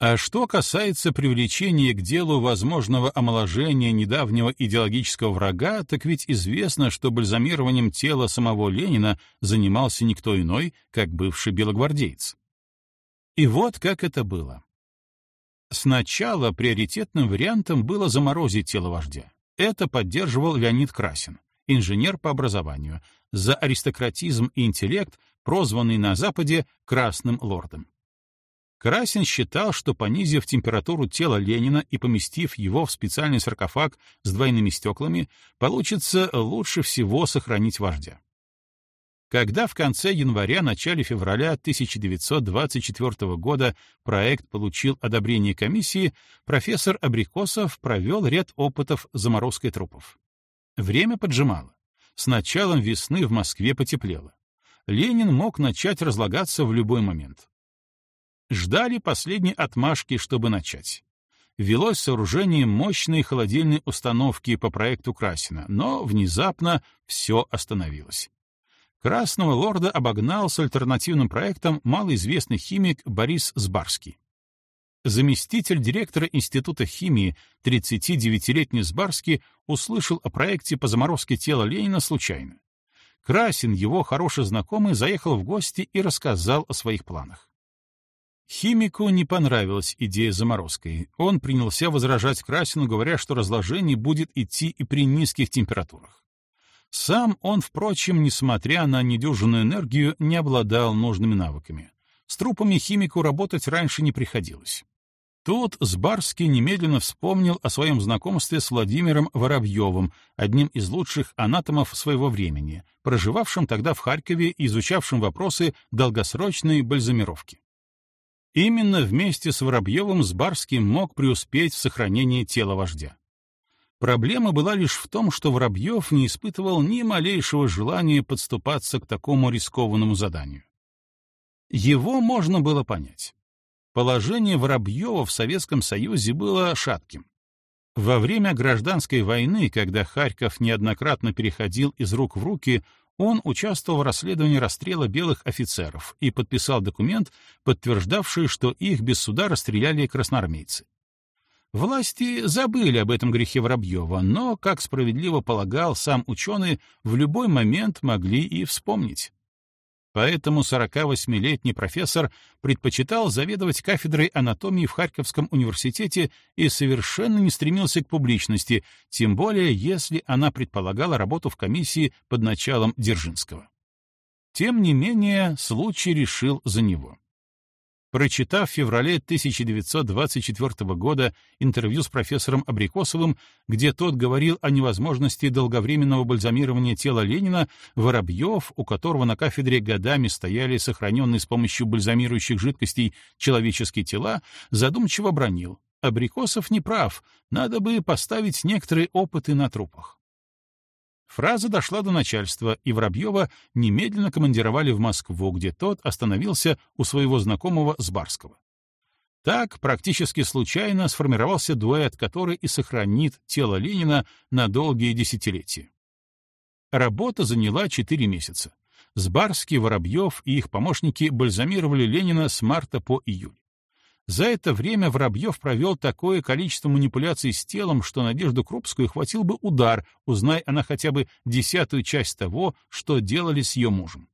А что касается привлечения к делу возможного омоложения недавнего идеологического врага, так ведь известно, что бальзамированием тела самого Ленина занимался никто иной, как бывший белогвардеец. И вот как это было. Сначала приоритетным вариантом было заморозить тело вождя. Это поддерживал Леонид Красин, инженер по образованию, за аристократизм и интеллект, прозванный на Западе «красным лордом». Красин считал, что понизив температуру тела Ленина и поместив его в специальный саркофаг с двойными стеклами, получится лучше всего сохранить вождя. Когда в конце января-начале февраля 1924 года проект получил одобрение комиссии, профессор Абрикосов провел ряд опытов заморозкой трупов. Время поджимало. С началом весны в Москве потеплело. Ленин мог начать разлагаться в любой момент. Ждали последней отмашки, чтобы начать. Велось сооружение мощной холодильной установки по проекту Красина, но внезапно все остановилось. Красного лорда обогнал с альтернативным проектом малоизвестный химик Борис Сбарский. Заместитель директора Института химии, 39-летний Сбарский, услышал о проекте по заморозке тела Ленина случайно. Красин, его хороший знакомый, заехал в гости и рассказал о своих планах. Химику не понравилась идея заморозкой. Он принялся возражать Красину, говоря, что разложение будет идти и при низких температурах. Сам он, впрочем, несмотря на недюжинную энергию, не обладал нужными навыками. С трупами химику работать раньше не приходилось. Тут Сбарский немедленно вспомнил о своем знакомстве с Владимиром Воробьевым, одним из лучших анатомов своего времени, проживавшим тогда в Харькове и изучавшим вопросы долгосрочной бальзамировки. Именно вместе с Воробьевым Сбарский мог преуспеть в сохранении тела вождя. Проблема была лишь в том, что Воробьев не испытывал ни малейшего желания подступаться к такому рискованному заданию. Его можно было понять. Положение Воробьева в Советском Союзе было шатким. Во время гражданской войны, когда Харьков неоднократно переходил из рук в руки, он участвовал в расследовании расстрела белых офицеров и подписал документ, подтверждавший, что их без суда расстреляли красноармейцы. Власти забыли об этом грехе Воробьева, но, как справедливо полагал сам ученый, в любой момент могли и вспомнить. Поэтому 48-летний профессор предпочитал заведовать кафедрой анатомии в Харьковском университете и совершенно не стремился к публичности, тем более если она предполагала работу в комиссии под началом Дзержинского. Тем не менее, случай решил за него. Прочитав в феврале 1924 года интервью с профессором Абрикосовым, где тот говорил о невозможности долговременного бальзамирования тела Ленина, Воробьев, у которого на кафедре годами стояли сохраненные с помощью бальзамирующих жидкостей человеческие тела, задумчиво бронил. Абрикосов не прав, надо бы поставить некоторые опыты на трупах. Фраза дошла до начальства, и Воробьева немедленно командировали в Москву, где тот остановился у своего знакомого Сбарского. Так практически случайно сформировался дуэт, который и сохранит тело Ленина на долгие десятилетия. Работа заняла четыре месяца. Сбарский, Воробьев и их помощники бальзамировали Ленина с марта по июль. За это время Воробьев провел такое количество манипуляций с телом, что Надежду Крупскую хватил бы удар, узнай она хотя бы десятую часть того, что делали с ее мужем.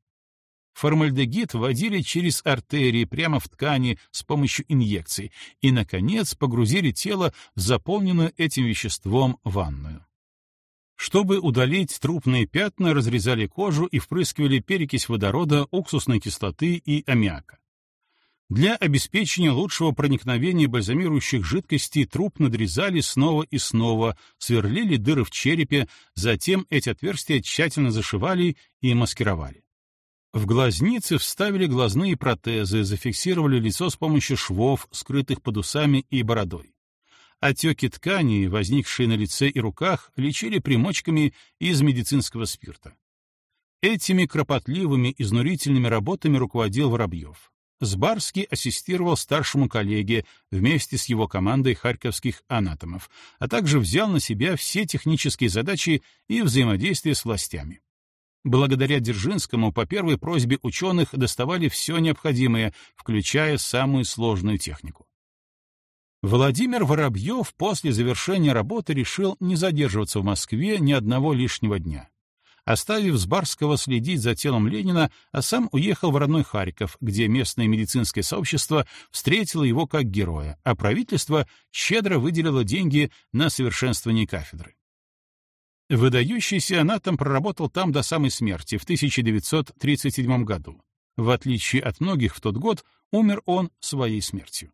Формальдегид вводили через артерии прямо в ткани с помощью инъекций и, наконец, погрузили тело в заполненную этим веществом ванную. Чтобы удалить трупные пятна, разрезали кожу и впрыскивали перекись водорода, уксусной кислоты и аммиака. Для обеспечения лучшего проникновения бальзамирующих жидкостей труп надрезали снова и снова, сверлили дыры в черепе, затем эти отверстия тщательно зашивали и маскировали. В глазницы вставили глазные протезы, зафиксировали лицо с помощью швов, скрытых под усами и бородой. Отеки тканей, возникшие на лице и руках, лечили примочками из медицинского спирта. Этими кропотливыми, изнурительными работами руководил Воробьев. Сбарский ассистировал старшему коллеге вместе с его командой харьковских анатомов, а также взял на себя все технические задачи и взаимодействие с властями. Благодаря Дзержинскому по первой просьбе ученых доставали все необходимое, включая самую сложную технику. Владимир Воробьев после завершения работы решил не задерживаться в Москве ни одного лишнего дня. Оставив Сбарского следить за телом Ленина, а сам уехал в родной Харьков, где местное медицинское сообщество встретило его как героя, а правительство щедро выделило деньги на совершенствование кафедры. Выдающийся анатом проработал там до самой смерти в 1937 году. В отличие от многих в тот год, умер он своей смертью.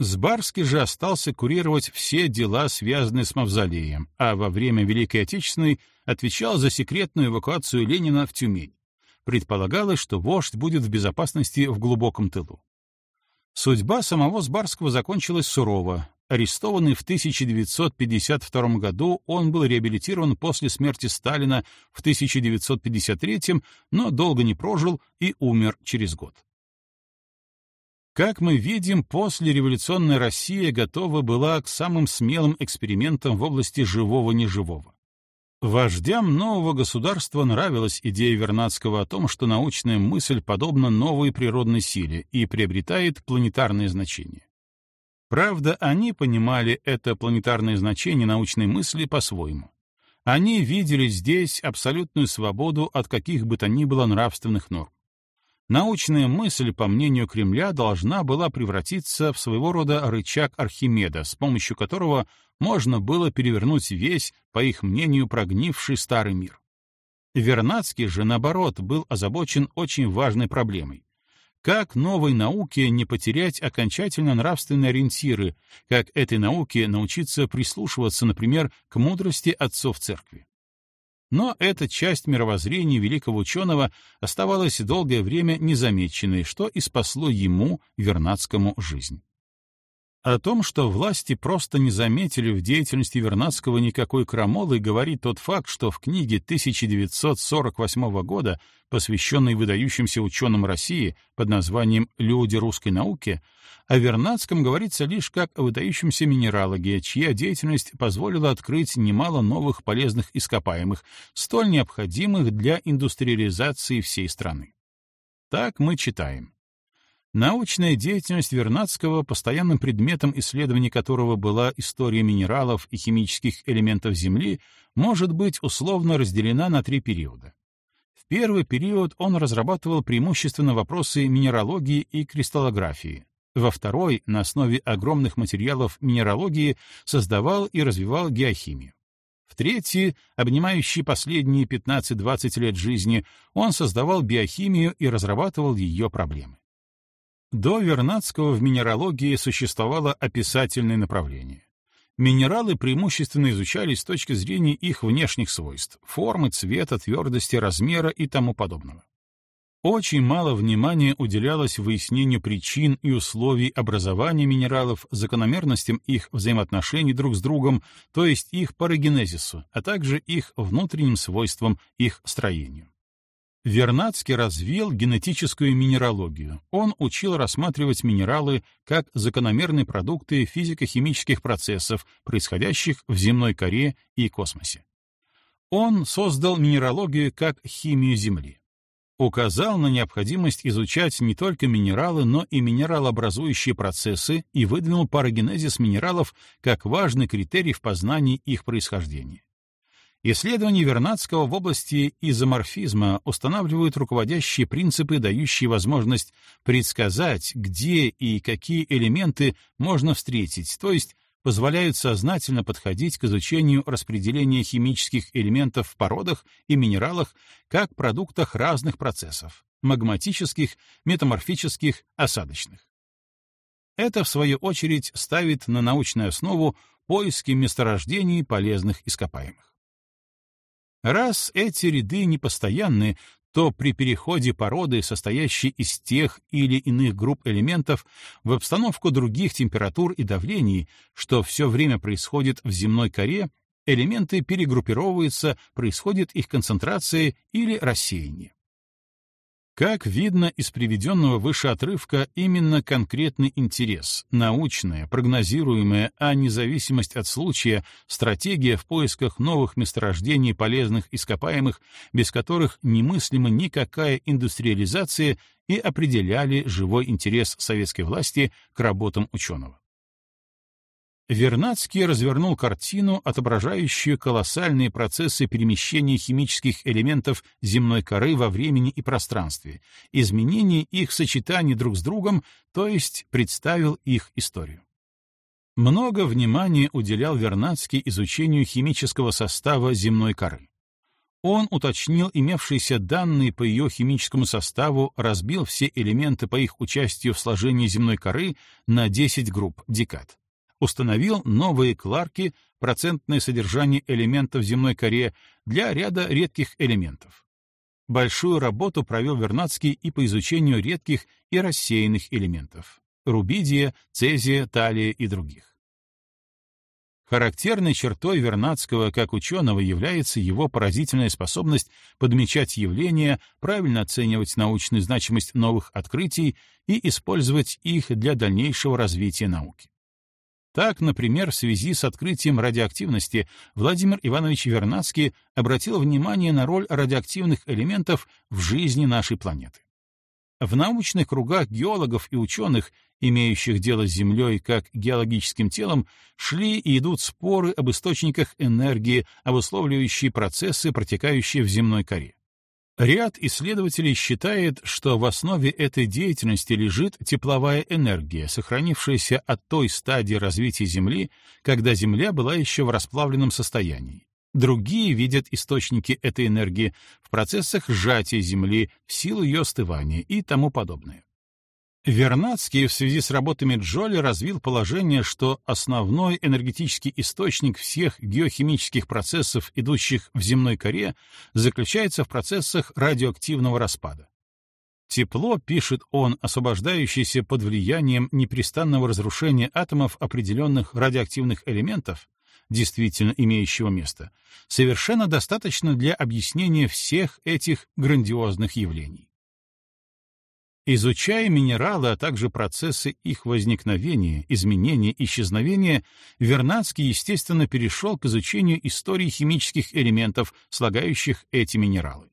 Сбарский же остался курировать все дела, связанные с мавзолеем, а во время Великой Отечественной отвечал за секретную эвакуацию Ленина в Тюмень. Предполагалось, что вождь будет в безопасности в глубоком тылу. Судьба самого Сбарского закончилась сурово. Арестованный в 1952 году, он был реабилитирован после смерти Сталина в 1953, но долго не прожил и умер через год. Как мы видим, послереволюционная Россия готова была к самым смелым экспериментам в области живого-неживого. Вождям нового государства нравилась идея Вернадского о том, что научная мысль подобна новой природной силе и приобретает планетарное значение. Правда, они понимали это планетарное значение научной мысли по-своему. Они видели здесь абсолютную свободу от каких бы то ни было нравственных норм. Научная мысль, по мнению Кремля, должна была превратиться в своего рода рычаг Архимеда, с помощью которого можно было перевернуть весь, по их мнению, прогнивший старый мир. Вернадский же, наоборот, был озабочен очень важной проблемой. Как новой науке не потерять окончательно нравственные ориентиры, как этой науке научиться прислушиваться, например, к мудрости отцов церкви? Но эта часть мировоззрения великого ученого оставалась долгое время незамеченной, что и спасло ему, Вернадскому, жизнь. О том, что власти просто не заметили в деятельности Вернадского никакой крамолы, говорит тот факт, что в книге 1948 года, посвященной выдающимся ученым России под названием «Люди русской науки», о Вернадском говорится лишь как о выдающемся минералоге, чья деятельность позволила открыть немало новых полезных ископаемых, столь необходимых для индустриализации всей страны. Так мы читаем. Научная деятельность Вернадского, постоянным предметом исследований которого была история минералов и химических элементов Земли, может быть условно разделена на три периода. В первый период он разрабатывал преимущественно вопросы минералогии и кристаллографии. Во второй, на основе огромных материалов минералогии, создавал и развивал геохимию. В третий, обнимающий последние 15-20 лет жизни, он создавал биохимию и разрабатывал ее проблемы. До Вернадского в минералогии существовало описательное направление. Минералы преимущественно изучались с точки зрения их внешних свойств — формы, цвета, твердости, размера и тому подобного. Очень мало внимания уделялось выяснению причин и условий образования минералов, закономерностям их взаимоотношений друг с другом, то есть их парагенезису, а также их внутренним свойствам, их строению. Вернадский развил генетическую минералогию. Он учил рассматривать минералы как закономерные продукты физико-химических процессов, происходящих в земной коре и космосе. Он создал минералогию как химию Земли. Указал на необходимость изучать не только минералы, но и минералообразующие процессы и выдвинул парагенезис минералов как важный критерий в познании их происхождения. Исследования Вернадского в области изоморфизма устанавливают руководящие принципы, дающие возможность предсказать, где и какие элементы можно встретить, то есть позволяют сознательно подходить к изучению распределения химических элементов в породах и минералах как продуктах разных процессов — магматических, метаморфических, осадочных. Это, в свою очередь, ставит на научную основу поиски месторождений полезных ископаемых. Раз эти ряды непостоянны, то при переходе породы, состоящей из тех или иных групп элементов, в обстановку других температур и давлений, что все время происходит в земной коре, элементы перегруппировываются, происходит их концентрация или рассеяние. Как видно из приведенного выше отрывка, именно конкретный интерес, научная, прогнозируемая, а независимость от случая, стратегия в поисках новых месторождений полезных ископаемых, без которых немыслима никакая индустриализация, и определяли живой интерес советской власти к работам ученого. Вернадский развернул картину, отображающую колоссальные процессы перемещения химических элементов земной коры во времени и пространстве, изменение их сочетаний друг с другом, то есть представил их историю. Много внимания уделял Вернадский изучению химического состава земной коры. Он уточнил имевшиеся данные по ее химическому составу, разбил все элементы по их участию в сложении земной коры на 10 групп, декад установил новые кларки, процентное содержание элементов в земной коре для ряда редких элементов. Большую работу провел Вернадский и по изучению редких и рассеянных элементов — рубидия, цезия, талия и других. Характерной чертой Вернадского как ученого является его поразительная способность подмечать явления, правильно оценивать научную значимость новых открытий и использовать их для дальнейшего развития науки. Так, например, в связи с открытием радиоактивности Владимир Иванович Вернадский обратил внимание на роль радиоактивных элементов в жизни нашей планеты. В научных кругах геологов и ученых, имеющих дело с Землей как геологическим телом, шли и идут споры об источниках энергии, обусловливающие процессы, протекающие в земной коре. Ряд исследователей считает, что в основе этой деятельности лежит тепловая энергия, сохранившаяся от той стадии развития Земли, когда Земля была еще в расплавленном состоянии. Другие видят источники этой энергии в процессах сжатия Земли в силу ее остывания и тому подобное. Вернадский в связи с работами Джоли развил положение, что основной энергетический источник всех геохимических процессов, идущих в земной коре, заключается в процессах радиоактивного распада. Тепло, пишет он, освобождающееся под влиянием непрестанного разрушения атомов определенных радиоактивных элементов, действительно имеющего место, совершенно достаточно для объяснения всех этих грандиозных явлений. Изучая минералы, а также процессы их возникновения, изменения, исчезновения, Вернадский, естественно, перешел к изучению истории химических элементов, слагающих эти минералы.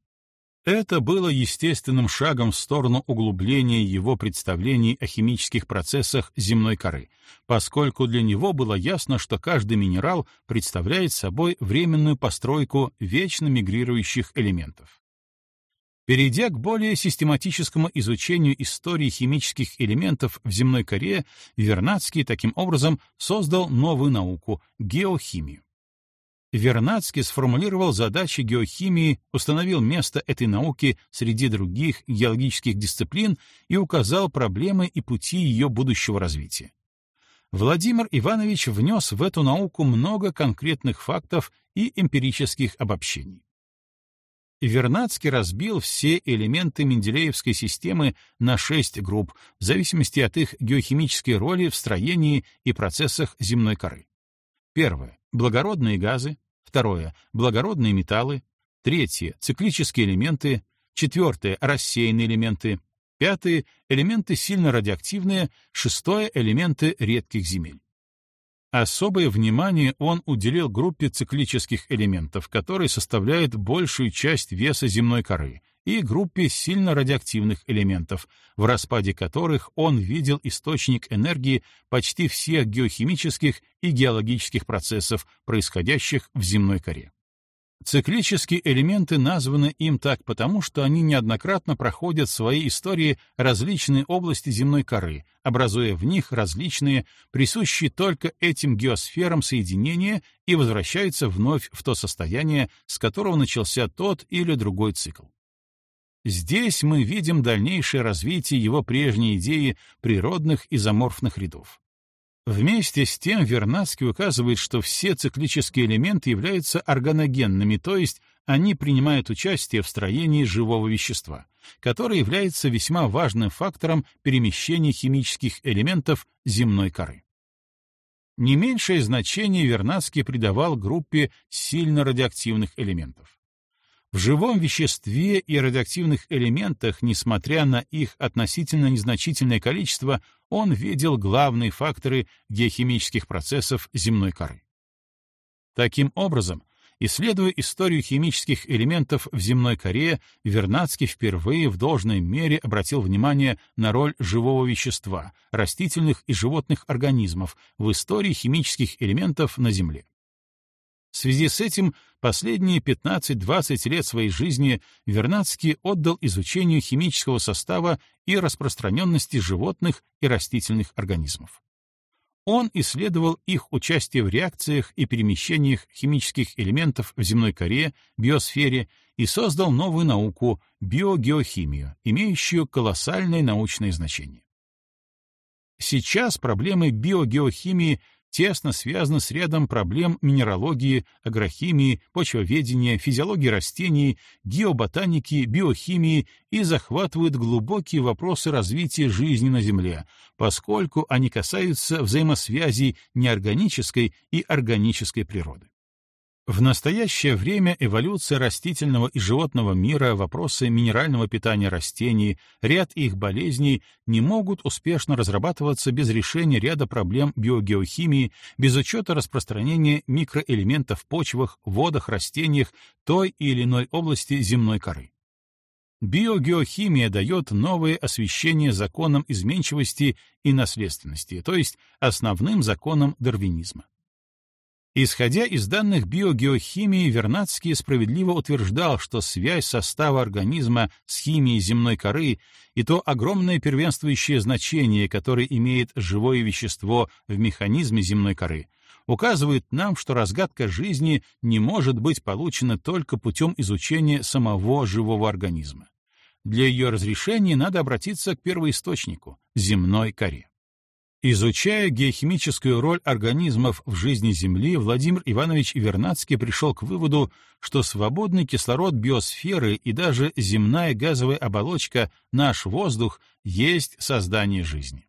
Это было естественным шагом в сторону углубления его представлений о химических процессах земной коры, поскольку для него было ясно, что каждый минерал представляет собой временную постройку вечно мигрирующих элементов. Перейдя к более систематическому изучению истории химических элементов в земной коре, Вернадский таким образом создал новую науку — геохимию. Вернадский сформулировал задачи геохимии, установил место этой науки среди других геологических дисциплин и указал проблемы и пути ее будущего развития. Владимир Иванович внес в эту науку много конкретных фактов и эмпирических обобщений. Вернадский разбил все элементы Менделеевской системы на шесть групп в зависимости от их геохимической роли в строении и процессах земной коры. Первое — благородные газы. Второе — благородные металлы. Третье — циклические элементы. Четвертое — рассеянные элементы. Пятое — элементы сильно радиоактивные. Шестое — элементы редких земель. Особое внимание он уделил группе циклических элементов, которые составляют большую часть веса земной коры, и группе сильно радиоактивных элементов, в распаде которых он видел источник энергии почти всех геохимических и геологических процессов, происходящих в земной коре. Циклические элементы названы им так потому, что они неоднократно проходят в своей истории различные области земной коры, образуя в них различные, присущие только этим геосферам соединения и возвращаются вновь в то состояние, с которого начался тот или другой цикл. Здесь мы видим дальнейшее развитие его прежней идеи природных изоморфных рядов. Вместе с тем Вернадский указывает, что все циклические элементы являются органогенными, то есть они принимают участие в строении живого вещества, которое является весьма важным фактором перемещения химических элементов земной коры. Не меньшее значение Вернадский придавал группе сильно радиоактивных элементов. В живом веществе и радиоактивных элементах, несмотря на их относительно незначительное количество, он видел главные факторы геохимических процессов земной коры. Таким образом, Исследуя историю химических элементов в земной коре, Вернадский впервые в должной мере обратил внимание на роль живого вещества, растительных и животных организмов в истории химических элементов на Земле. В связи с этим последние 15-20 лет своей жизни Вернадский отдал изучению химического состава и распространенности животных и растительных организмов. Он исследовал их участие в реакциях и перемещениях химических элементов в земной коре, биосфере и создал новую науку — биогеохимию, имеющую колоссальное научное значение. Сейчас проблемы биогеохимии тесно связаны с рядом проблем минералогии, агрохимии, почвоведения, физиологии растений, геоботаники, биохимии и захватывают глубокие вопросы развития жизни на Земле, поскольку они касаются взаимосвязи неорганической и органической природы. В настоящее время эволюция растительного и животного мира, вопросы минерального питания растений, ряд их болезней не могут успешно разрабатываться без решения ряда проблем биогеохимии, без учета распространения микроэлементов в почвах, водах, растениях той или иной области земной коры. Биогеохимия дает новое освещение законам изменчивости и наследственности, то есть основным законам дарвинизма. Исходя из данных биогеохимии, Вернадский справедливо утверждал, что связь состава организма с химией земной коры и то огромное первенствующее значение, которое имеет живое вещество в механизме земной коры, указывает нам, что разгадка жизни не может быть получена только путем изучения самого живого организма. Для ее разрешения надо обратиться к первоисточнику — земной коре. Изучая геохимическую роль организмов в жизни Земли, Владимир Иванович Вернадский пришел к выводу, что свободный кислород биосферы и даже земная газовая оболочка, наш воздух, есть создание жизни.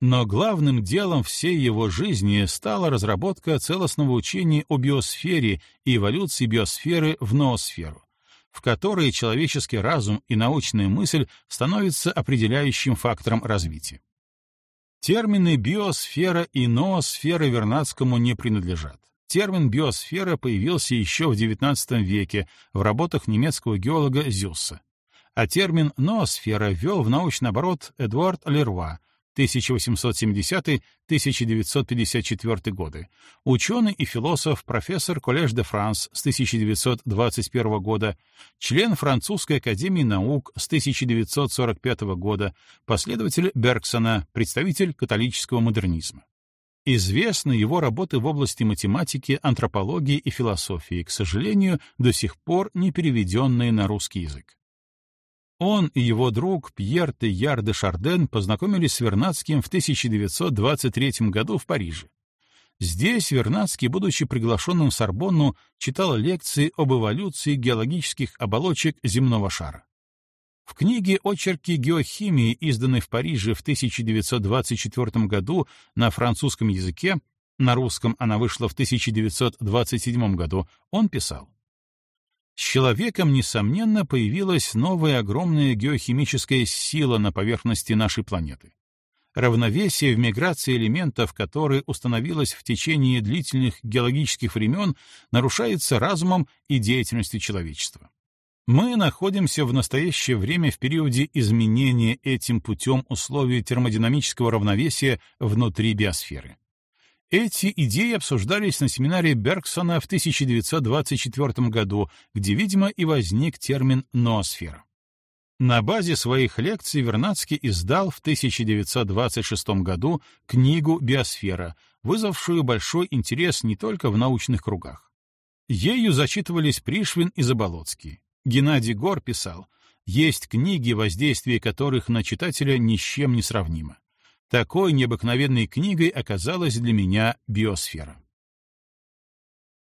Но главным делом всей его жизни стала разработка целостного учения о биосфере и эволюции биосферы в ноосферу, в которой человеческий разум и научная мысль становятся определяющим фактором развития. Термины биосфера и ноосфера Вернадскому не принадлежат. Термин биосфера появился еще в XIX веке в работах немецкого геолога Зюсса, а термин ноосфера ввел в научный оборот Эдуард Леруа, 1870-1954 годы, ученый и философ, профессор Коллеж де Франс с 1921 года, член Французской академии наук с 1945 года, последователь Бергсона, представитель католического модернизма. Известны его работы в области математики, антропологии и философии, к сожалению, до сих пор не переведенные на русский язык. Он и его друг Пьер Тейяр де Шарден познакомились с Вернадским в 1923 году в Париже. Здесь Вернадский, будучи приглашенным в Сорбонну, читал лекции об эволюции геологических оболочек земного шара. В книге «Очерки геохимии», изданной в Париже в 1924 году на французском языке, на русском она вышла в 1927 году, он писал с человеком, несомненно, появилась новая огромная геохимическая сила на поверхности нашей планеты. Равновесие в миграции элементов, которое установилось в течение длительных геологических времен, нарушается разумом и деятельностью человечества. Мы находимся в настоящее время в периоде изменения этим путем условий термодинамического равновесия внутри биосферы. Эти идеи обсуждались на семинаре Бергсона в 1924 году, где, видимо, и возник термин «ноосфера». На базе своих лекций Вернадский издал в 1926 году книгу «Биосфера», вызвавшую большой интерес не только в научных кругах. Ею зачитывались Пришвин и Заболоцкий. Геннадий Гор писал, «Есть книги, воздействие которых на читателя ни с чем не сравнимо. Такой необыкновенной книгой оказалась для меня биосфера.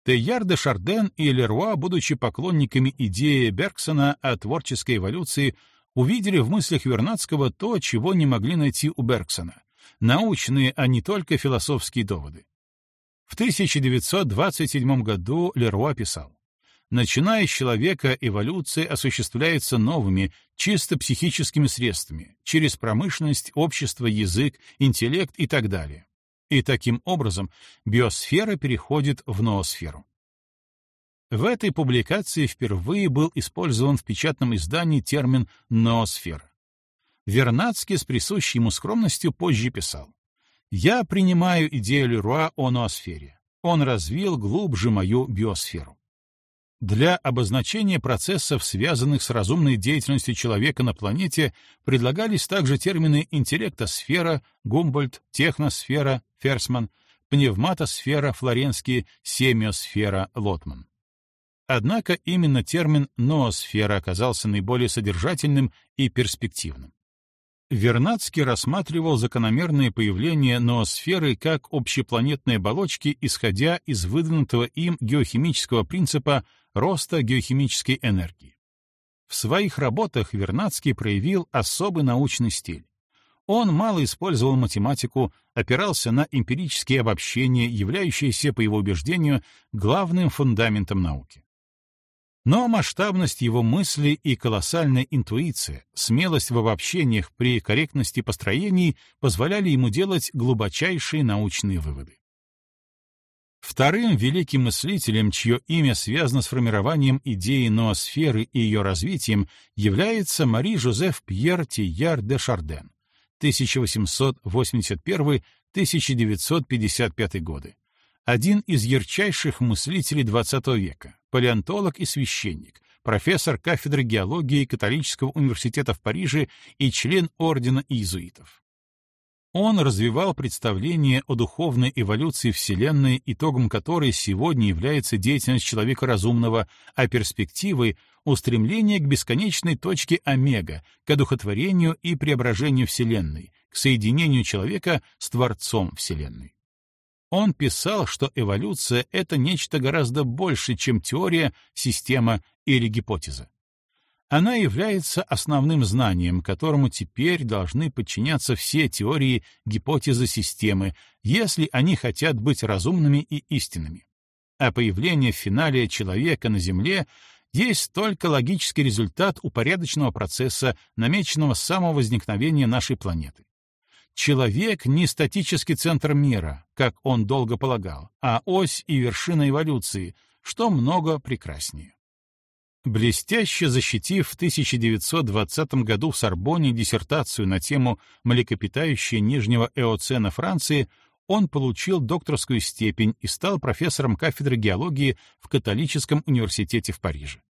Тейяр де Шарден и Леруа, будучи поклонниками идеи Бергсона о творческой эволюции, увидели в мыслях Вернадского то, чего не могли найти у Бергсона — научные, а не только философские доводы. В 1927 году Леруа писал Начиная с человека, эволюция осуществляется новыми, чисто психическими средствами, через промышленность, общество, язык, интеллект и так далее. И таким образом биосфера переходит в ноосферу. В этой публикации впервые был использован в печатном издании термин «ноосфера». Вернадский с присущей ему скромностью позже писал «Я принимаю идею Леруа о ноосфере. Он развил глубже мою биосферу». Для обозначения процессов, связанных с разумной деятельностью человека на планете, предлагались также термины интеллектосфера, Гумбольд, техносфера, Ферсман, пневматосфера, Флоренский, семиосфера, Лотман. Однако именно термин «ноосфера» оказался наиболее содержательным и перспективным. Вернадский рассматривал закономерное появление ноосферы как общепланетной оболочки, исходя из выдвинутого им геохимического принципа роста геохимической энергии. В своих работах Вернадский проявил особый научный стиль. Он мало использовал математику, опирался на эмпирические обобщения, являющиеся, по его убеждению, главным фундаментом науки. Но масштабность его мысли и колоссальная интуиция, смелость в обобщениях при корректности построений позволяли ему делать глубочайшие научные выводы. Вторым великим мыслителем, чье имя связано с формированием идеи ноосферы и ее развитием, является Мари-Жозеф Пьер Тияр де Шарден, 1881-1955 годы, один из ярчайших мыслителей XX века, палеонтолог и священник, профессор кафедры геологии Католического университета в Париже и член Ордена иезуитов. Он развивал представление о духовной эволюции Вселенной, итогом которой сегодня является деятельность человека разумного, а перспективой — устремление к бесконечной точке омега, к одухотворению и преображению Вселенной, к соединению человека с Творцом Вселенной. Он писал, что эволюция — это нечто гораздо больше, чем теория, система или гипотеза. Она является основным знанием, которому теперь должны подчиняться все теории, гипотезы, системы, если они хотят быть разумными и истинными. А появление в финале человека на Земле есть только логический результат упорядоченного процесса, намеченного с самого возникновения нашей планеты. Человек не статический центр мира, как он долго полагал, а ось и вершина эволюции, что много прекраснее. Блестяще защитив в 1920 году в Сорбонне диссертацию на тему «Млекопитающие Нижнего Эоцена Франции», он получил докторскую степень и стал профессором кафедры геологии в Католическом университете в Париже.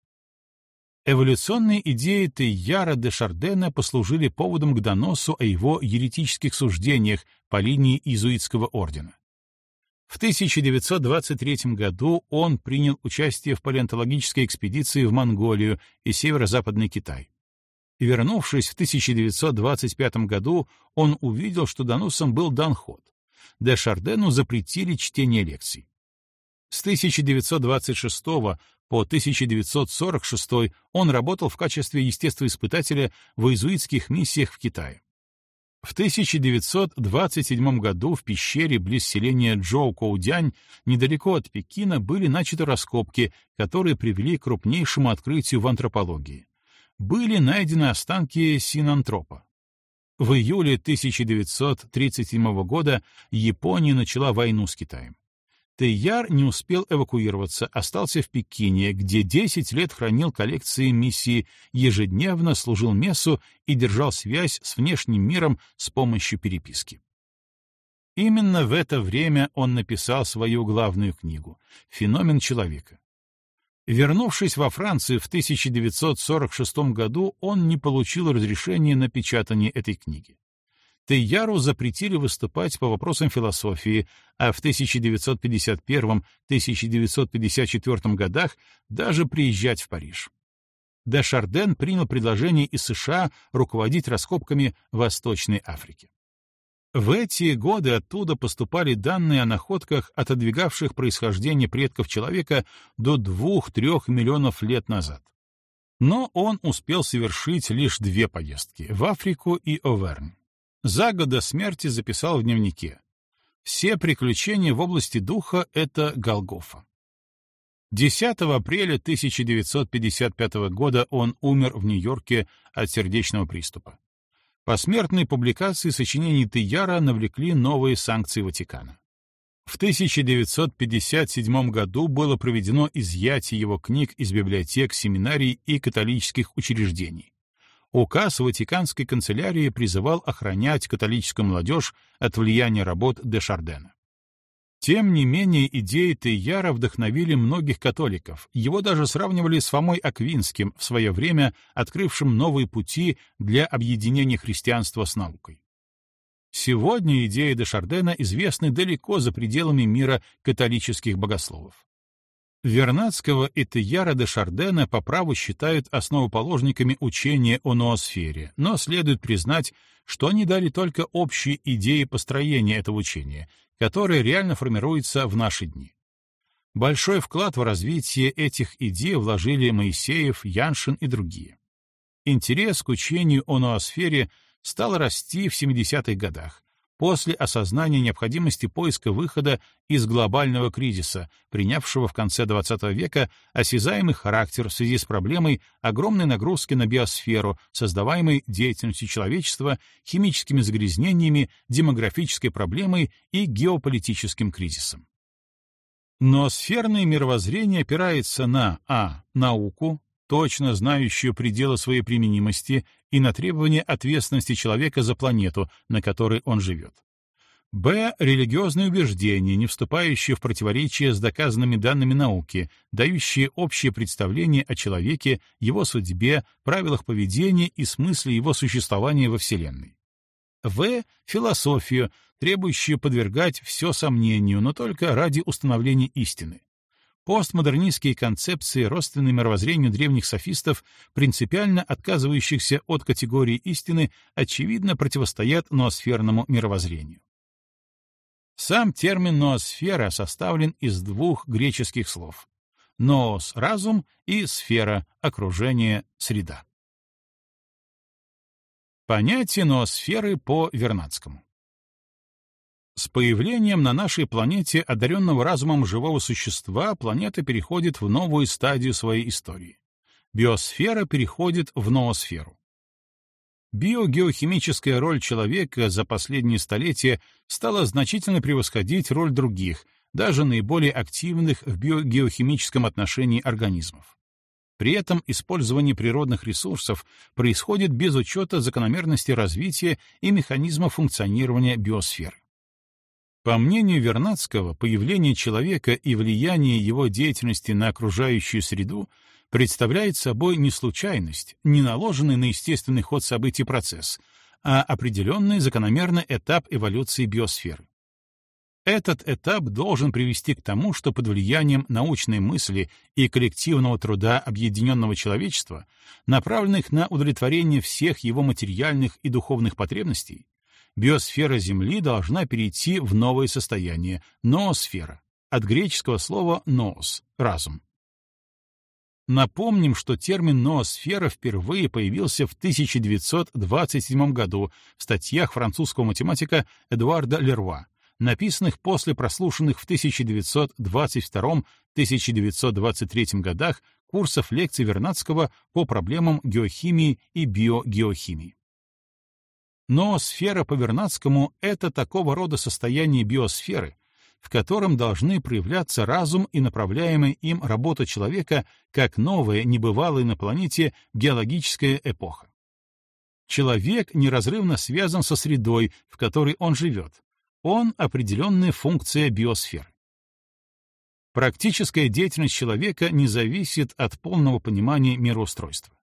Эволюционные идеи Тейяра де Шардена послужили поводом к доносу о его еретических суждениях по линии иезуитского ордена. В 1923 году он принял участие в палеонтологической экспедиции в Монголию и северо-западный Китай. Вернувшись в 1925 году, он увидел, что доносом был дан ход. Де Шардену запретили чтение лекций. С 1926 по 1946 он работал в качестве естествоиспытателя в иезуитских миссиях в Китае. В 1927 году в пещере близ селения Джоу-Коудянь, недалеко от Пекина, были начаты раскопки, которые привели к крупнейшему открытию в антропологии. Были найдены останки синантропа. В июле 1937 года Япония начала войну с Китаем. Тейяр не успел эвакуироваться, остался в Пекине, где 10 лет хранил коллекции миссии, ежедневно служил мессу и держал связь с внешним миром с помощью переписки. Именно в это время он написал свою главную книгу «Феномен человека». Вернувшись во Францию в 1946 году, он не получил разрешения на печатание этой книги. Тейяру запретили выступать по вопросам философии, а в 1951-1954 годах даже приезжать в Париж. Де Шарден принял предложение из США руководить раскопками Восточной Африке. В эти годы оттуда поступали данные о находках, отодвигавших происхождение предков человека до 2-3 миллионов лет назад. Но он успел совершить лишь две поездки — в Африку и Овернь. За год до смерти записал в дневнике. Все приключения в области духа — это Голгофа. 10 апреля 1955 года он умер в Нью-Йорке от сердечного приступа. Посмертные публикации сочинений Тияра навлекли новые санкции Ватикана. В 1957 году было проведено изъятие его книг из библиотек, семинарий и католических учреждений. Указ Ватиканской канцелярии призывал охранять католическую молодежь от влияния работ де Шардена. Тем не менее, идеи Тейяра вдохновили многих католиков. Его даже сравнивали с Фомой Аквинским, в свое время открывшим новые пути для объединения христианства с наукой. Сегодня идеи де Шардена известны далеко за пределами мира католических богословов. Вернадского и Тейяра де Шардена по праву считают основоположниками учения о ноосфере, но следует признать, что они дали только общие идеи построения этого учения, которое реально формируется в наши дни. Большой вклад в развитие этих идей вложили Моисеев, Яншин и другие. Интерес к учению о ноосфере стал расти в 70-х годах, после осознания необходимости поиска выхода из глобального кризиса, принявшего в конце XX века осязаемый характер в связи с проблемой огромной нагрузки на биосферу, создаваемой деятельностью человечества, химическими загрязнениями, демографической проблемой и геополитическим кризисом. Но сферное мировоззрение опирается на а. науку, точно знающую пределы своей применимости и на требования ответственности человека за планету, на которой он живет. Б. Религиозные убеждения, не вступающие в противоречие с доказанными данными науки, дающие общее представление о человеке, его судьбе, правилах поведения и смысле его существования во Вселенной. В. Философию, требующую подвергать все сомнению, но только ради установления истины. Постмодернистские концепции, родственные мировоззрению древних софистов, принципиально отказывающихся от категории истины, очевидно противостоят ноосферному мировоззрению. Сам термин «ноосфера» составлен из двух греческих слов — «ноос» — разум и «сфера» — окружение, среда. Понятие ноосферы по Вернадскому. С появлением на нашей планете одаренного разумом живого существа планета переходит в новую стадию своей истории. Биосфера переходит в ноосферу. Биогеохимическая роль человека за последние столетия стала значительно превосходить роль других, даже наиболее активных в биогеохимическом отношении организмов. При этом использование природных ресурсов происходит без учета закономерности развития и механизма функционирования биосферы. По мнению Вернадского, появление человека и влияние его деятельности на окружающую среду представляет собой не случайность, не наложенный на естественный ход событий процесс, а определенный закономерный этап эволюции биосферы. Этот этап должен привести к тому, что под влиянием научной мысли и коллективного труда объединенного человечества, направленных на удовлетворение всех его материальных и духовных потребностей, биосфера Земли должна перейти в новое состояние — ноосфера, от греческого слова «ноос» — разум. Напомним, что термин «ноосфера» впервые появился в 1927 году в статьях французского математика Эдуарда Леруа, написанных после прослушанных в 1922-1923 годах курсов лекций Вернадского по проблемам геохимии и биогеохимии. Но сфера по Вернадскому — это такого рода состояние биосферы, в котором должны проявляться разум и направляемая им работа человека как новая, небывалая на планете геологическая эпоха. Человек неразрывно связан со средой, в которой он живет. Он — определенная функция биосферы. Практическая деятельность человека не зависит от полного понимания мироустройства.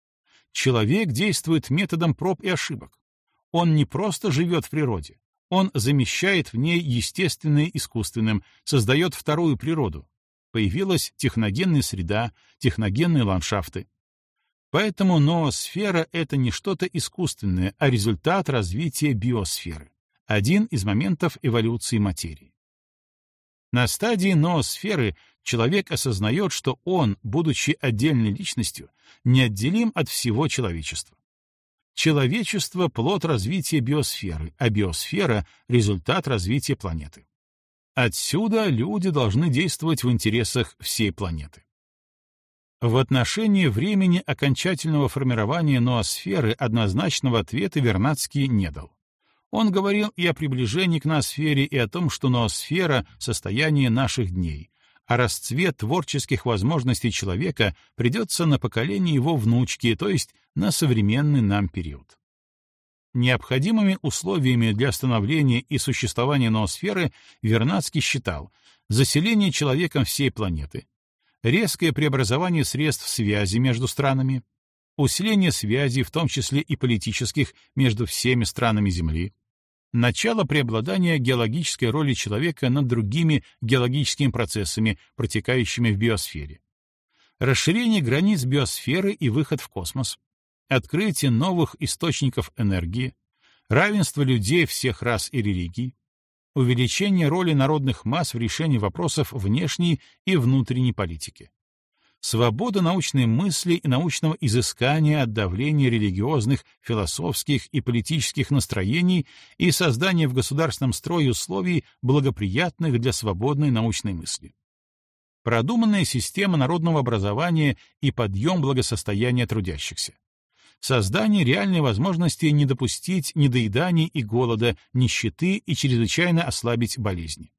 Человек действует методом проб и ошибок. Он не просто живет в природе, он замещает в ней естественное искусственным, создает вторую природу. Появилась техногенная среда, техногенные ландшафты. Поэтому ноосфера — это не что-то искусственное, а результат развития биосферы, один из моментов эволюции материи. На стадии ноосферы человек осознает, что он, будучи отдельной личностью, неотделим от всего человечества. Человечество — плод развития биосферы, а биосфера — результат развития планеты. Отсюда люди должны действовать в интересах всей планеты. В отношении времени окончательного формирования ноосферы однозначного ответа Вернадский не дал. Он говорил и о приближении к ноосфере, и о том, что ноосфера — состояние наших дней, а расцвет творческих возможностей человека придется на поколение его внучки, то есть на современный нам период. Необходимыми условиями для становления и существования ноосферы Вернадский считал заселение человеком всей планеты, резкое преобразование средств связи между странами, усиление связей, в том числе и политических, между всеми странами Земли, начало преобладания геологической роли человека над другими геологическими процессами, протекающими в биосфере, расширение границ биосферы и выход в космос, открытие новых источников энергии, равенство людей всех рас и религий, увеличение роли народных масс в решении вопросов внешней и внутренней политики, свобода научной мысли и научного изыскания от давления религиозных, философских и политических настроений и создание в государственном строе условий, благоприятных для свободной научной мысли. Продуманная система народного образования и подъем благосостояния трудящихся. Создание реальной возможности не допустить недоедания и голода, нищеты и чрезвычайно ослабить болезни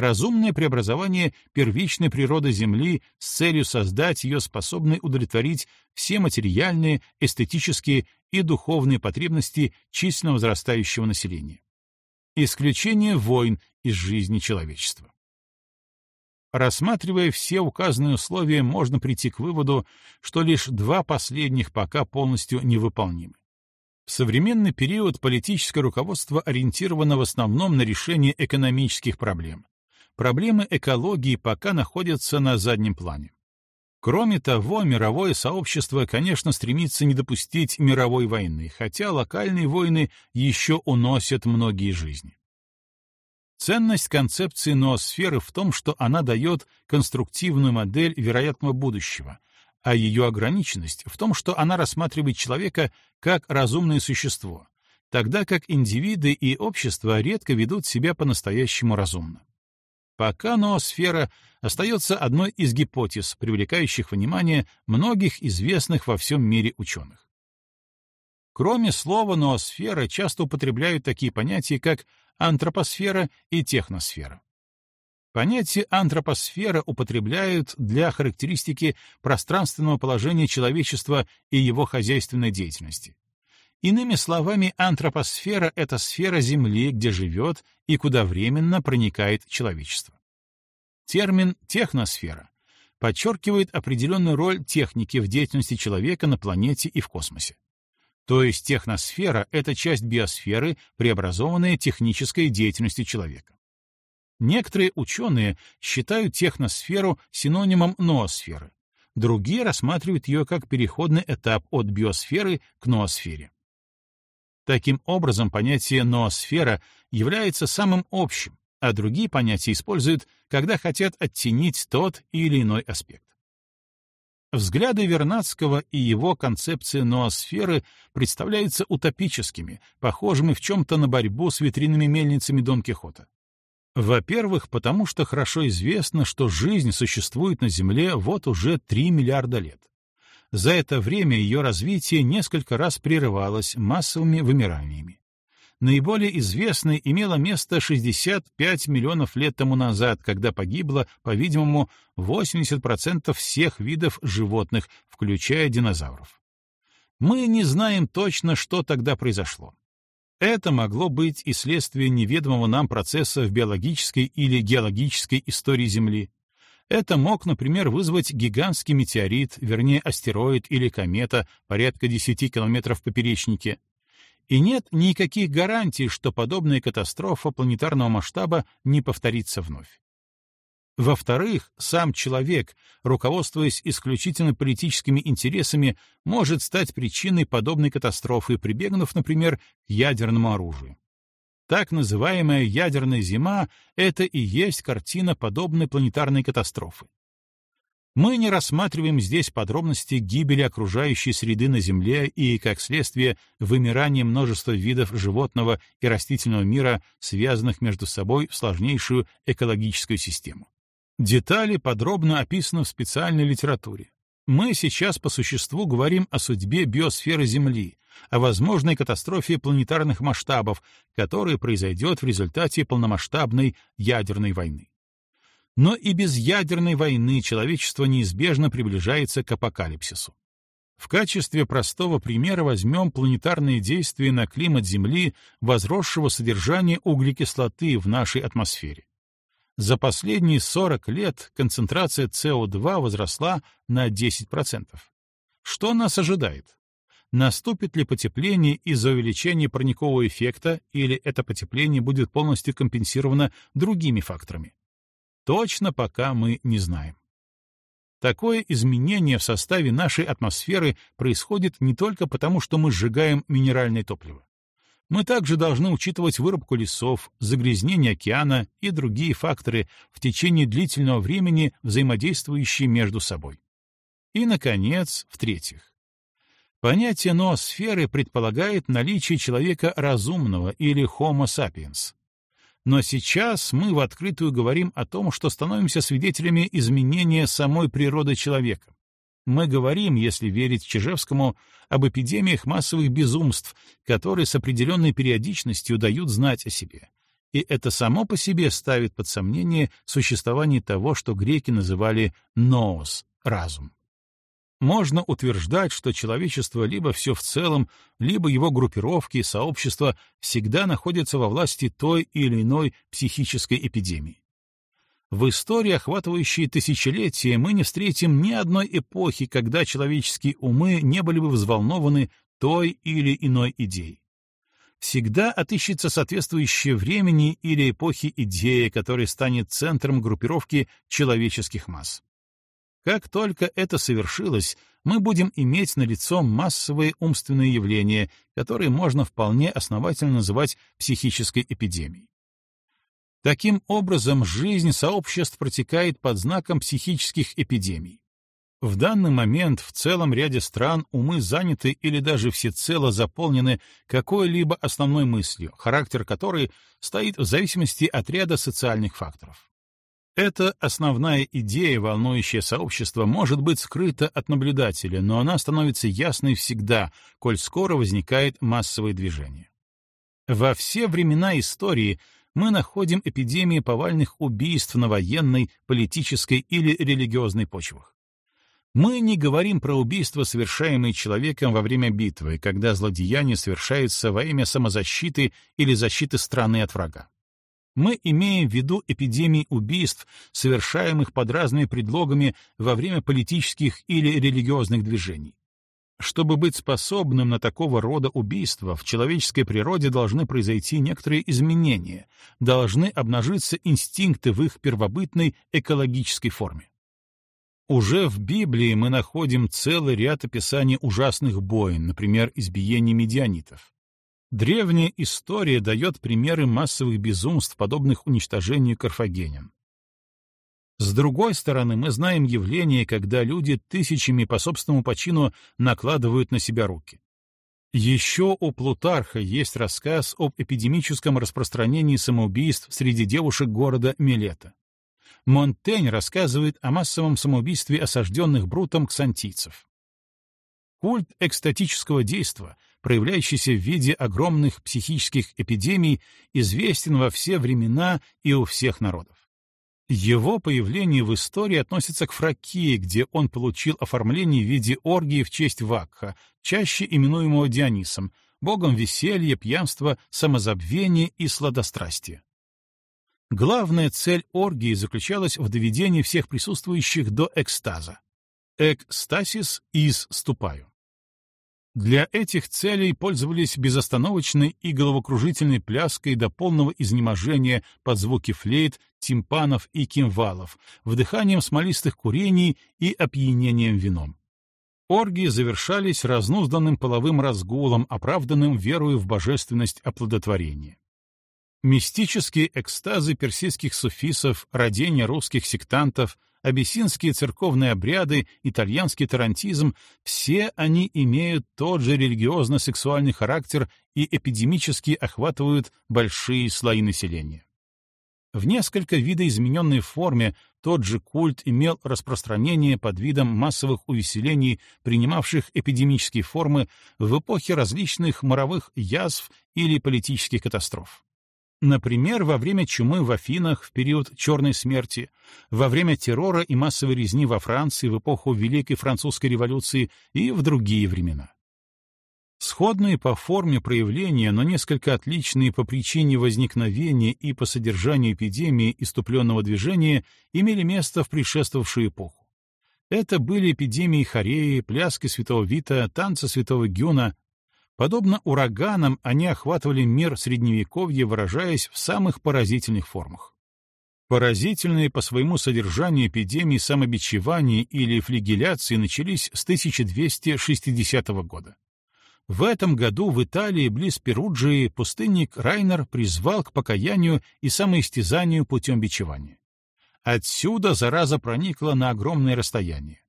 разумное преобразование первичной природы Земли с целью создать ее способной удовлетворить все материальные, эстетические и духовные потребности численно возрастающего населения. Исключение войн из жизни человечества. Рассматривая все указанные условия, можно прийти к выводу, что лишь два последних пока полностью невыполнимы. В современный период политическое руководство ориентировано в основном на решение экономических проблем, проблемы экологии пока находятся на заднем плане. Кроме того, мировое сообщество, конечно, стремится не допустить мировой войны, хотя локальные войны еще уносят многие жизни. Ценность концепции ноосферы в том, что она дает конструктивную модель вероятного будущего, а ее ограниченность в том, что она рассматривает человека как разумное существо, тогда как индивиды и общество редко ведут себя по-настоящему разумно. Пока ноосфера остается одной из гипотез, привлекающих внимание многих известных во всем мире ученых. Кроме слова «ноосфера» часто употребляют такие понятия, как антропосфера и техносфера. Понятие антропосфера употребляют для характеристики пространственного положения человечества и его хозяйственной деятельности. Иными словами, антропосфера — это сфера Земли, где живет и куда временно проникает человечество. Термин «техносфера» подчеркивает определенную роль техники в деятельности человека на планете и в космосе. То есть техносфера — это часть биосферы, преобразованная технической деятельностью человека. Некоторые ученые считают техносферу синонимом ноосферы, другие рассматривают ее как переходный этап от биосферы к ноосфере. Таким образом, понятие «ноосфера» является самым общим, а другие понятия используют, когда хотят оттенить тот или иной аспект. Взгляды Вернадского и его концепция ноосферы представляются утопическими, похожими в чем-то на борьбу с ветряными мельницами Дон Кихота. Во-первых, потому что хорошо известно, что жизнь существует на Земле вот уже 3 миллиарда лет. За это время ее развитие несколько раз прерывалось массовыми вымираниями. Наиболее известной имело место 65 миллионов лет тому назад, когда погибло, по-видимому, 80% всех видов животных, включая динозавров. Мы не знаем точно, что тогда произошло. Это могло быть и следствие неведомого нам процесса в биологической или геологической истории Земли, это мог, например, вызвать гигантский метеорит, вернее астероид или комета порядка 10 километров в поперечнике. И нет никаких гарантий, что подобная катастрофа планетарного масштаба не повторится вновь. Во-вторых, сам человек, руководствуясь исключительно политическими интересами, может стать причиной подобной катастрофы, прибегнув, например, к ядерному оружию. Так называемая ядерная зима — это и есть картина подобной планетарной катастрофы. Мы не рассматриваем здесь подробности гибели окружающей среды на Земле и, как следствие, вымирания множества видов животного и растительного мира, связанных между собой в сложнейшую экологическую систему. Детали подробно описаны в специальной литературе. Мы сейчас по существу говорим о судьбе биосферы Земли, о возможной катастрофе планетарных масштабов, которая произойдет в результате полномасштабной ядерной войны. Но и без ядерной войны человечество неизбежно приближается к апокалипсису. В качестве простого примера возьмем планетарные действия на климат Земли, возросшего содержания углекислоты в нашей атмосфере. За последние 40 лет концентрация СО2 возросла на 10%. Что нас ожидает? Наступит ли потепление из-за увеличения парникового эффекта или это потепление будет полностью компенсировано другими факторами? Точно пока мы не знаем. Такое изменение в составе нашей атмосферы происходит не только потому, что мы сжигаем минеральное топливо. Мы также должны учитывать вырубку лесов, загрязнение океана и другие факторы в течение длительного времени, взаимодействующие между собой. И, наконец, в-третьих, понятие ноосферы предполагает наличие человека разумного или Homo sapiens, но сейчас мы в открытую говорим о том, что становимся свидетелями изменения самой природы человека. Мы говорим, если верить Чижевскому, об эпидемиях массовых безумств, которые с определенной периодичностью дают знать о себе. И это само по себе ставит под сомнение существование того, что греки называли «ноос» — разум можно утверждать, что человечество либо все в целом, либо его группировки и сообщества всегда находятся во власти той или иной психической эпидемии. В истории, охватывающей тысячелетия, мы не встретим ни одной эпохи, когда человеческие умы не были бы взволнованы той или иной идеей. Всегда отыщется соответствующее времени или эпохи идея, которая станет центром группировки человеческих масс. Как только это совершилось, мы будем иметь на лицо массовые умственные явления, которые можно вполне основательно называть психической эпидемией. Таким образом, жизнь сообществ протекает под знаком психических эпидемий. В данный момент в целом ряде стран умы заняты или даже всецело заполнены какой-либо основной мыслью, характер которой стоит в зависимости от ряда социальных факторов. Эта основная идея, волнующая сообщество, может быть скрыта от наблюдателя, но она становится ясной всегда, коль скоро возникает массовое движение. Во все времена истории мы находим эпидемии повальных убийств на военной, политической или религиозной почвах. Мы не говорим про убийства, совершаемые человеком во время битвы, когда злодеяние совершается во имя самозащиты или защиты страны от врага. Мы имеем в виду эпидемии убийств, совершаемых под разными предлогами во время политических или религиозных движений. Чтобы быть способным на такого рода убийства, в человеческой природе должны произойти некоторые изменения, должны обнажиться инстинкты в их первобытной экологической форме. Уже в Библии мы находим целый ряд описаний ужасных бойн, например, избиений медианитов. Древняя история дает примеры массовых безумств, подобных уничтожению карфагенян. С другой стороны, мы знаем явление, когда люди тысячами по собственному почину накладывают на себя руки. Еще у Плутарха есть рассказ об эпидемическом распространении самоубийств среди девушек города Милета. Монтень рассказывает о массовом самоубийстве осажденных Брутом ксантийцев. Культ экстатического действа, проявляющийся в виде огромных психических эпидемий, известен во все времена и у всех народов. Его появление в истории относится к Фракии, где он получил оформление в виде оргии в честь Вакха, чаще именуемого Дионисом, богом веселья, пьянства, самозабвения и сладострастия. Главная цель оргии заключалась в доведении всех присутствующих до экстаза. Экстасис из ступаю. Для этих целей пользовались безостановочной и головокружительной пляской до полного изнеможения под звуки флейт, тимпанов и кимвалов, вдыханием смолистых курений и опьянением вином. Оргии завершались разнузданным половым разгулом, оправданным верою в божественность оплодотворения. Мистические экстазы персидских суфисов, родения русских сектантов, абиссинские церковные обряды, итальянский тарантизм — все они имеют тот же религиозно-сексуальный характер и эпидемически охватывают большие слои населения. В несколько видоизмененной форме тот же культ имел распространение под видом массовых увеселений, принимавших эпидемические формы в эпохе различных моровых язв или политических катастроф. Например, во время чумы в Афинах в период Черной смерти, во время террора и массовой резни во Франции в эпоху Великой Французской революции и в другие времена. Сходные по форме проявления, но несколько отличные по причине возникновения и по содержанию эпидемии иступленного движения имели место в предшествовавшую эпоху. Это были эпидемии хореи, пляски святого Вита, танцы святого Гюна. Подобно ураганам, они охватывали мир Средневековья, выражаясь в самых поразительных формах. Поразительные по своему содержанию эпидемии самобичевания или флигеляции начались с 1260 года. В этом году в Италии близ Перуджии пустынник Райнер призвал к покаянию и самоистязанию путем бичевания. Отсюда зараза проникла на огромное расстояние.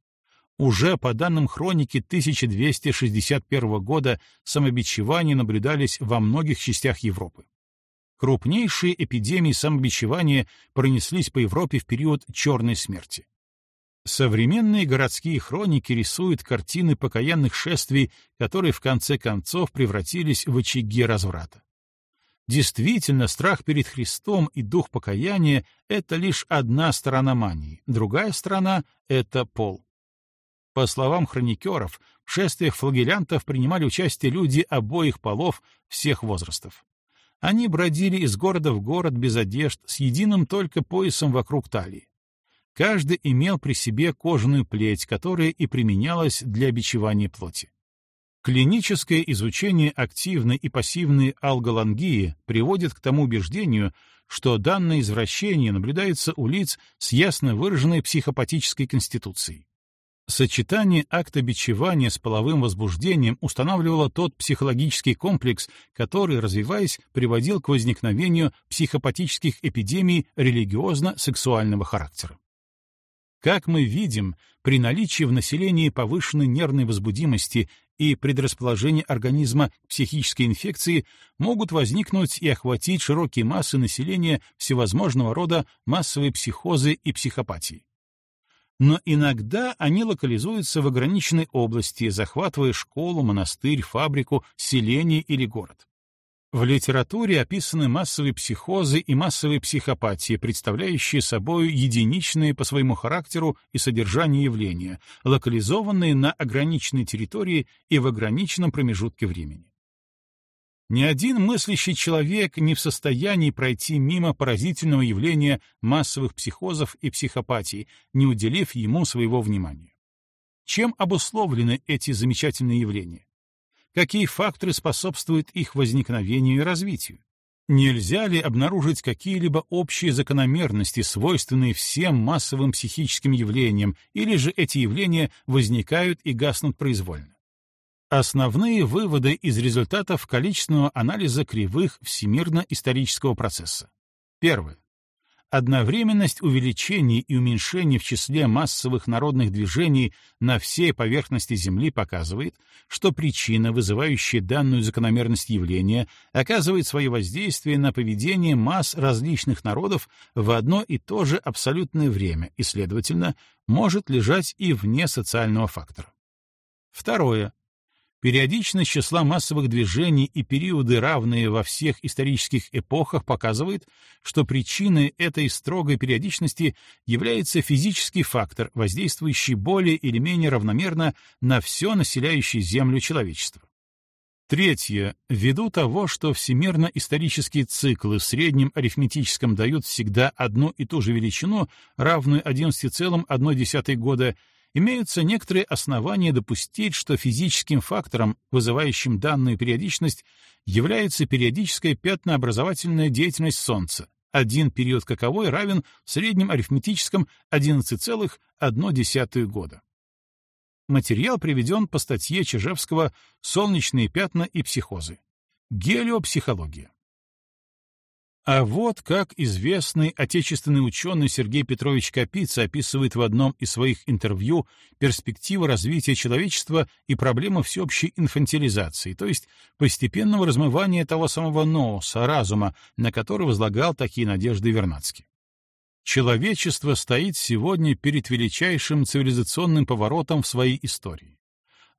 Уже по данным хроники 1261 года самобичевания наблюдались во многих частях Европы. Крупнейшие эпидемии самобичевания пронеслись по Европе в период Черной смерти. Современные городские хроники рисуют картины покаянных шествий, которые в конце концов превратились в очаги разврата. Действительно, страх перед Христом и дух покаяния — это лишь одна сторона мании, другая сторона — это пол. По словам хроникеров, в шествиях флагелянтов принимали участие люди обоих полов всех возрастов. Они бродили из города в город без одежд, с единым только поясом вокруг талии. Каждый имел при себе кожаную плеть, которая и применялась для бичевания плоти. Клиническое изучение активной и пассивной алголангии приводит к тому убеждению, что данное извращение наблюдается у лиц с ясно выраженной психопатической конституцией. Сочетание акта бичевания с половым возбуждением устанавливало тот психологический комплекс, который, развиваясь, приводил к возникновению психопатических эпидемий религиозно-сексуального характера. Как мы видим, при наличии в населении повышенной нервной возбудимости и предрасположении организма к психической инфекции могут возникнуть и охватить широкие массы населения всевозможного рода массовые психозы и психопатии. Но иногда они локализуются в ограниченной области, захватывая школу, монастырь, фабрику, селение или город. В литературе описаны массовые психозы и массовые психопатии, представляющие собой единичные по своему характеру и содержанию явления, локализованные на ограниченной территории и в ограниченном промежутке времени. Ни один мыслящий человек не в состоянии пройти мимо поразительного явления массовых психозов и психопатий, не уделив ему своего внимания. Чем обусловлены эти замечательные явления? какие факторы способствуют их возникновению и развитию. Нельзя ли обнаружить какие-либо общие закономерности, свойственные всем массовым психическим явлениям, или же эти явления возникают и гаснут произвольно? Основные выводы из результатов количественного анализа кривых всемирно-исторического процесса. Первое. Одновременность увеличения и уменьшения в числе массовых народных движений на всей поверхности Земли показывает, что причина, вызывающая данную закономерность явления, оказывает свое воздействие на поведение масс различных народов в одно и то же абсолютное время и, следовательно, может лежать и вне социального фактора. Второе. Периодичность числа массовых движений и периоды, равные во всех исторических эпохах, показывает, что причиной этой строгой периодичности является физический фактор, воздействующий более или менее равномерно на все населяющее Землю человечество. Третье. Ввиду того, что всемирно-исторические циклы в среднем арифметическом дают всегда одну и ту же величину, равную 11,1 года, имеются некоторые основания допустить, что физическим фактором, вызывающим данную периодичность, является периодическая пятнообразовательная деятельность Солнца, один период каковой равен в среднем арифметическом 11,1 года. Материал приведен по статье Чижевского «Солнечные пятна и психозы». Гелиопсихология. А вот как известный отечественный ученый Сергей Петрович Капица описывает в одном из своих интервью перспективы развития человечества и проблему всеобщей инфантилизации, то есть постепенного размывания того самого ноуса, разума, на который возлагал такие надежды Вернадский. Человечество стоит сегодня перед величайшим цивилизационным поворотом в своей истории.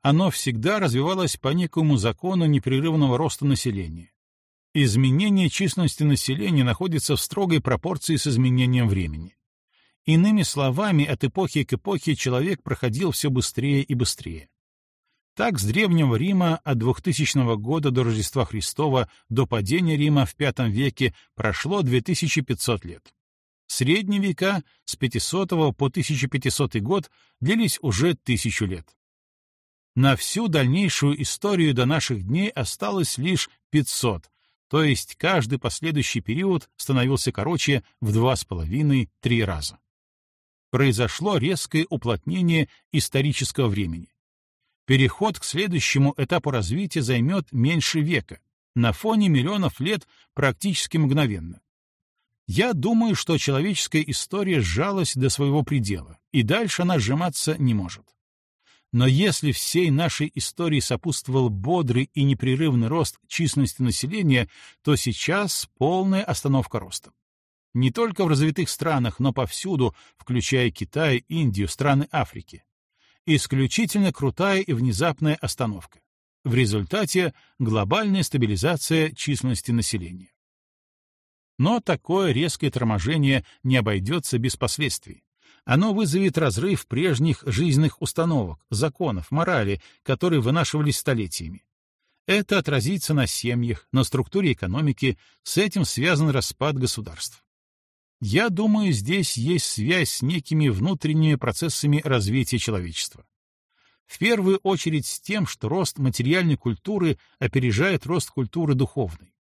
Оно всегда развивалось по некому закону непрерывного роста населения Изменение численности населения находится в строгой пропорции с изменением времени. Иными словами, от эпохи к эпохе человек проходил все быстрее и быстрее. Так, с Древнего Рима от 2000 года до Рождества Христова до падения Рима в V веке прошло 2500 лет. Средние века с 500 по 1500 год длились уже тысячу лет. На всю дальнейшую историю до наших дней осталось лишь 500, то есть каждый последующий период становился короче в два с половиной-три раза. Произошло резкое уплотнение исторического времени. Переход к следующему этапу развития займет меньше века, на фоне миллионов лет практически мгновенно. Я думаю, что человеческая история сжалась до своего предела, и дальше она сжиматься не может. Но если всей нашей истории сопутствовал бодрый и непрерывный рост численности населения, то сейчас полная остановка роста. Не только в развитых странах, но повсюду, включая Китай, Индию, страны Африки. Исключительно крутая и внезапная остановка. В результате глобальная стабилизация численности населения. Но такое резкое торможение не обойдется без последствий оно вызовет разрыв прежних жизненных установок, законов, морали, которые вынашивались столетиями. Это отразится на семьях, на структуре экономики, с этим связан распад государств. Я думаю, здесь есть связь с некими внутренними процессами развития человечества. В первую очередь с тем, что рост материальной культуры опережает рост культуры духовной.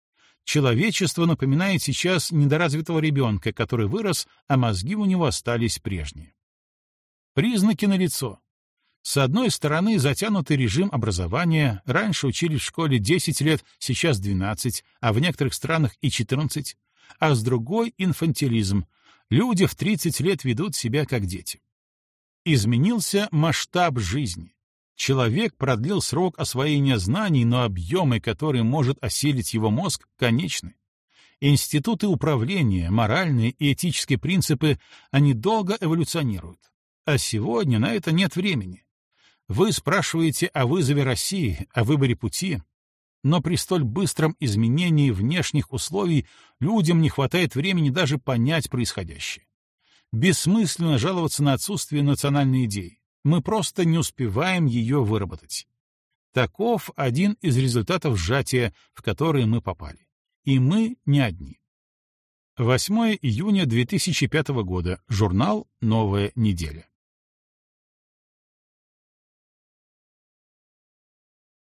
Человечество напоминает сейчас недоразвитого ребенка, который вырос, а мозги у него остались прежние. Признаки налицо. С одной стороны, затянутый режим образования, раньше учили в школе 10 лет, сейчас 12, а в некоторых странах и 14, а с другой — инфантилизм. Люди в 30 лет ведут себя как дети. Изменился масштаб жизни. Человек продлил срок освоения знаний, но объемы, которые может осилить его мозг, конечны. Институты управления, моральные и этические принципы, они долго эволюционируют. А сегодня на это нет времени. Вы спрашиваете о вызове России, о выборе пути, но при столь быстром изменении внешних условий людям не хватает времени даже понять происходящее. Бессмысленно жаловаться на отсутствие национальной идеи мы просто не успеваем ее выработать. Таков один из результатов сжатия, в который мы попали. И мы не одни. 8 июня 2005 года. Журнал «Новая неделя».